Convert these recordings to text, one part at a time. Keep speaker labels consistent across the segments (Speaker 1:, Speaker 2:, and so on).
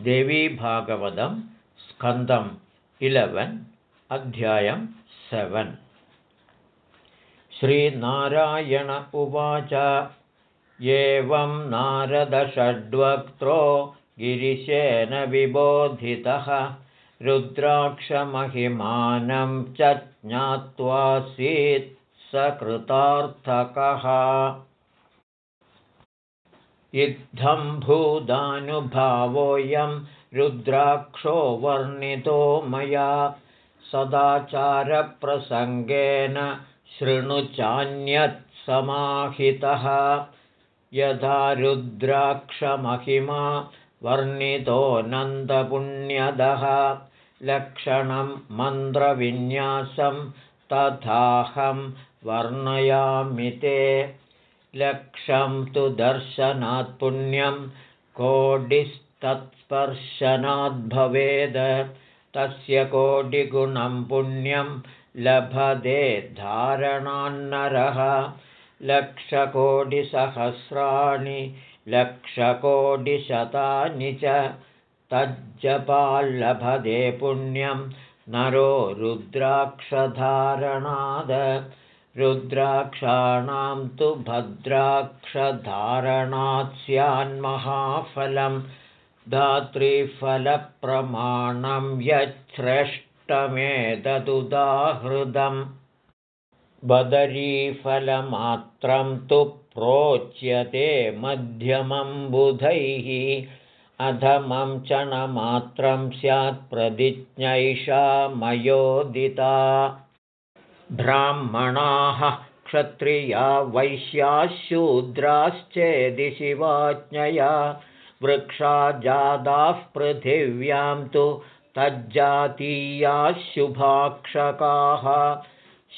Speaker 1: देवीभागवतं स्कन्दम् इलेवन् अध्यायं सेवन्। श्रीनारायण उवाच एवं नारदषड्वक्त्रो गिरिशेन विबोधितः रुद्राक्षमहिमानं च ज्ञात्वासीत् सकृतार्थकः इत्थं भूदानुभावोऽयं रुद्राक्षो वर्णितो मया सदाचारप्रसङ्गेन शृणुचान्यत्समाहितः यथा रुद्राक्षमहिमा वर्णितो नन्दपुण्यदः लक्षणं मन्त्रविन्यासं तथाहं वर्णयामि ते लक्षं तु दर्शनात् पुण्यं कोटिस्तत्स्पर्शनाद्भवेद् तस्य कोटिगुणं पुण्यं लभते धारणान्नरः। लक्षकोटिसहस्राणि लक्षकोटिशतानि च तज्जपाल्लभते पुण्यं नरो रुद्राक्षधारणाद रुद्राक्षाणां तु भद्राक्षधारणात् स्यान्महाफलं धातृफलप्रमाणं यच्छ्रेष्ठमेतदुदाहृदम्। बदरीफलमात्रं तु प्रोच्यते मध्यमं बुधैः अधमं चणमात्रं स्यात् प्रतिज्ञैषा मयोदिता ब्राह्मणाः क्षत्रिया वैश्याशूद्राश्चेदि शिवाज्ञया वृक्षाजादाः पृथिव्यां तु तज्जातीयाः शुभाक्षकाः।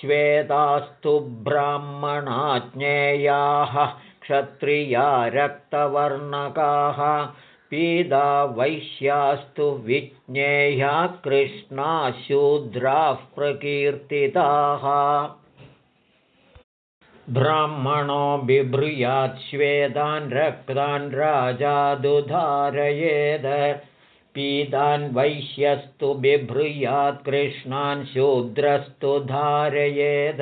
Speaker 1: श्वेतास्तु ब्राह्मणाज्ञेयाः क्षत्रिया रक्तवर्णकाः पीदा वैश्यास्तु विज्ञेया कृष्णाशूद्राः प्रकीर्तिताः। ब्राह्मणो बिभ्रूयात् श्वेतान् रक्तान् राजादुधारयेद पीतान् वैश्यस्तु बिभ्रूयात् कृष्णान् शूद्रस्तु धारयेद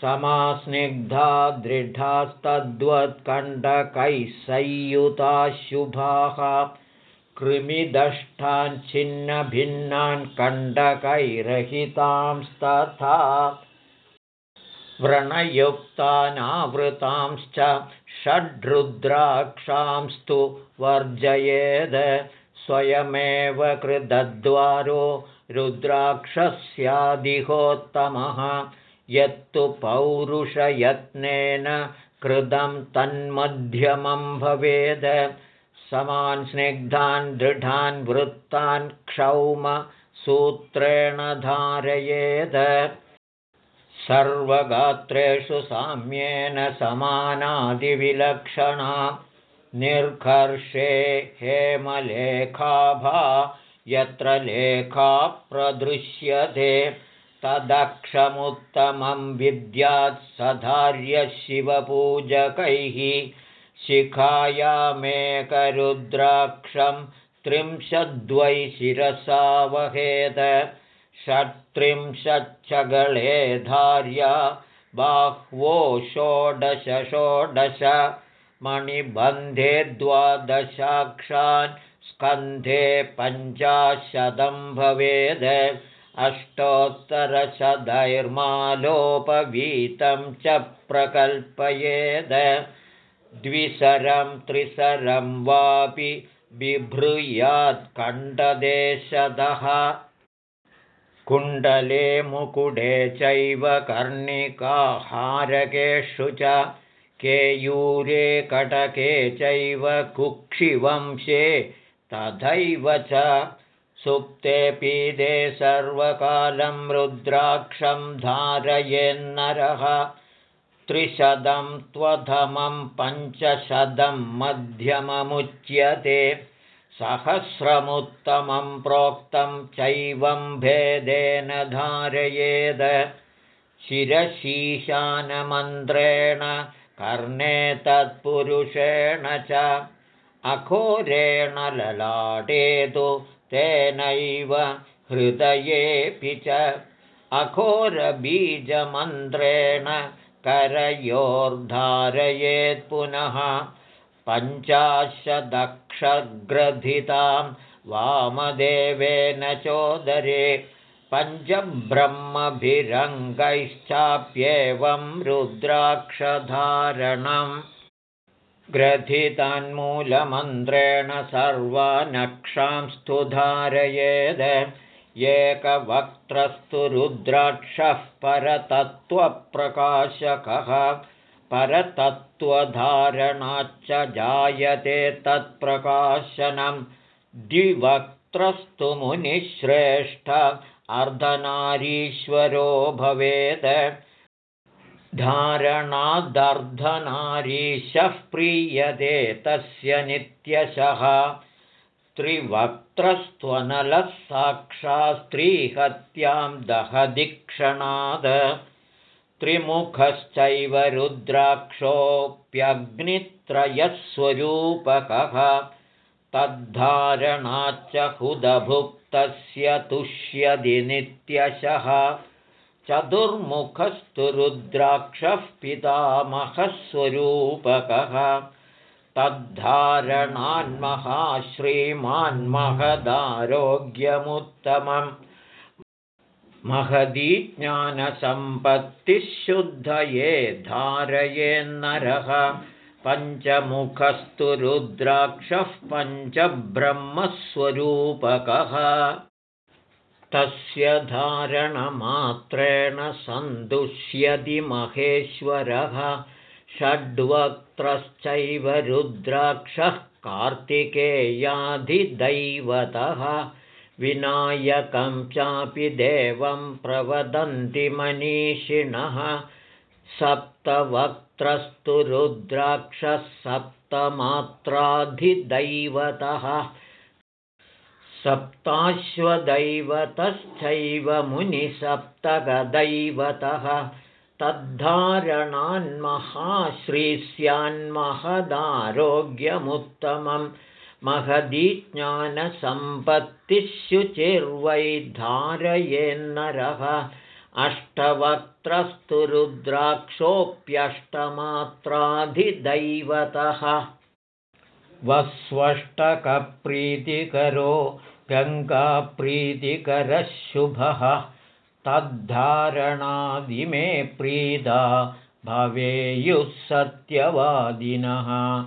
Speaker 1: समास्निग्धा दृढास्तद्वत्कण्डकैः संयुताः शुभाः। कृमिदष्टान् छिन्नभिन्नान् कण्डकैरहितांस्तथा। व्रणयुक्तानावृतांश्च षड्रुद्राक्षांस्तु वर्जयेद। स्वयमेव कृतद्वारो रुद्राक्षस्यादिहोत्तमः यत्तु पौरुषयत्नेन कृतं तन्मध्यमं भवेद। समान् स्निग्धान् दृढान् वृत्तान् क्षौमसूत्रेण धारयेद। सर्वगात्रेषु साम्येन समानादिविलक्षणा निर्घर्षे हेमलेखाभा यत्र लेखा प्रदृश्यते तदक्षमुत्तमं विद्यात् सधार्यशिवपूजकैः शिखायामेकरुद्राक्षं त्रिंशद्वै शिरसा वहेद षट्त्रिंशच्चगळे धार्या बाह्वो षोडश षोडश मणिबन्धे द्वादशाक्षान् स्कन्धे पञ्चाशतं भवेद् अष्टोत्तरशतैर्मालोपवीतं च प्रकल्पयेद। द्विसरं त्रिसरं वापि बिभ्रूयात्कण्ठदेशतः कुण्डले मुकुटे चैव कर्णिकाहारकेषु च केयूरे कटके चैव कुक्षिवंशे तथैव च सुप्ते पीदे सर्वकालं रुद्राक्षं धारयेन्नरः। त्रिशतं त्वधमं पञ्चशतं मध्यममुच्यते। सहस्रमुत्तमं प्रोक्तं चैवं भेदेन धारयेद। शिरशीशानमन्त्रेण कर्णे तत्पुरुषेण च अघोरेण ललाटे तु तेनैव हृदयेऽपि च अघोरबीजमन्त्रेण करयोर्धारयेत्पुनः पञ्चाशदक्षग्रथितां वामदेवेन चोदरे पञ्चब्रह्मभिरङ्गैश्चाप्येवं रुद्राक्षधारणम् ग्रथितान्मूलमन्त्रेण सर्वानक्षांस्तु धारयेद एकवक्त्रस्तु रुद्राक्षः परतत्त्वप्रकाशकः परतत्त्वधारणाच्च जायते तत्प्रकाशनं। द्विवक्त्रस्तु मुनिश्रेष्ठ अर्धनारीश्वरो भवेत् धारणादर्धनारीशः प्रीयते तस्य नित्यशः। त्रिवक्त्रस्त्वनलः साक्षास्त्रीहत्यां दहदीक्षणाद। त्रिमुखश्चैव रुद्राक्षोऽप्यग्नित्रयस्वरूपकः। तद्धारणाच्च हुदभुक्तस्य तुष्यदि नित्यशः चतुर्मुखस्तु रुद्राक्षः पितामहस्वरूपकः तद्धारणान्महाश्रीमान्महदारोग्यमुत्तमम् महदी ज्ञानसम्पत्तिशुद्धये धारयेन्नरः पञ्चमुखस्तु रुद्राक्षः पञ्चब्रह्मस्वरूपकः तस्य धारणमात्रेण सन्तुष्यति महेश्वरः षड्वक्त्रश्चैव रुद्राक्षः कार्तिकेयाधिदैवतः। विनायकं चापि देवं प्रवदन्ति मनीषिणः। सप्तवक्त्रस्तु रुद्राक्षः सप्तमात्राधिदैवतः सप्ताश्वदैवतश्चैव मुनिसप्तगदैवतः तद्धारणान्महाश्रीस्यान्महदारोग्यमुत्तमं महदीज्ञानसम्पत्तिशुचिर्वै धारयेन्नरः अष्टवक्त्रस्तु रुद्राक्षोऽप्यष्टमात्राधिदैवतः वस्वष्टकप्रीतिकरो गङ्गाप्रीतिकरः शुभः। तद्धारणादिमे प्रीदा भवेयुः सत्यवादिनः।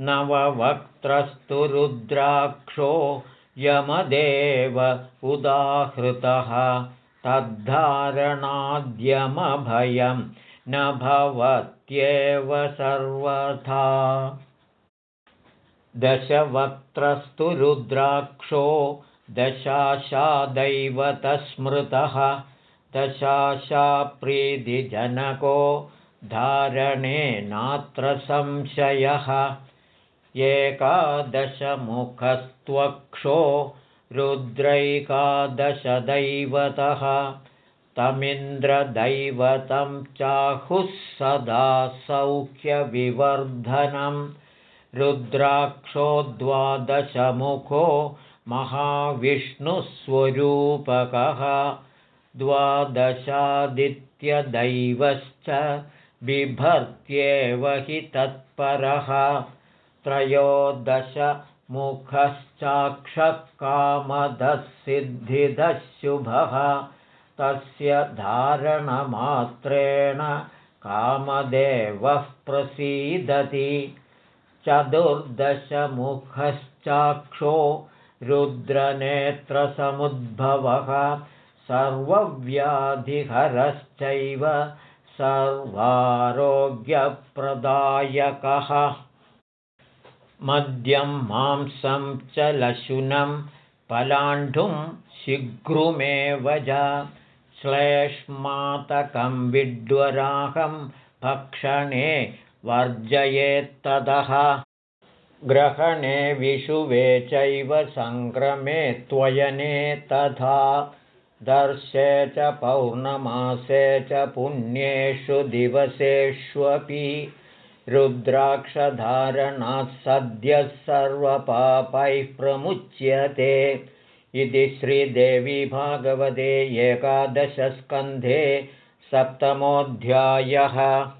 Speaker 1: नववक्त्रस्तु रुद्राक्षो यमदेव उदाहृतः। तद्धारणाद्यमभयं न भवत्येव सर्वथा दशवक्त्रस्तु रुद्राक्षो दशाशादैवतस्मृतः दशाशाप्रीतिजनको धारणे नात्र संशयः एकादशमुखस्त्वक्षो रुद्रैकादशदैवतः तमिन्द्रदैवतं चाहुः सदा सौख्यविवर्धनं रुद्राक्षो द्वादशमुखो महाविष्णुस्वरूपकः द्वादशादित्यदैवश्च बिभर्त्येव हि तत्परः त्रयोदशमुखश्चाक्षकामदः शुभः तस्य धारणमात्रेण कामदेवः प्रसीदति चतुर्दशमुखश्चाक्षो रुद्रनेत्रसमुद्भवः सर्वव्याधिहरश्चैव सर्वारोग्यप्रदायकः। मद्यं मांसं च लशुनं पलाण्डुं शीघ्रुमेव च श्लेष्मातकं विड्वराहं भक्षणे वर्जयेत्ततः ग्रहणे विषुवे चैव सङ्क्रमे त्वयने तथा। दर्शे च पौर्णमासे च पुण्येषु दिवसेष्वपि। रुद्राक्षधारणात् सद्यः सर्वपापैः प्रमुच्यते। इति श्रीदेवी भागवते एकादशस्कन्धे सप्तमोऽध्यायः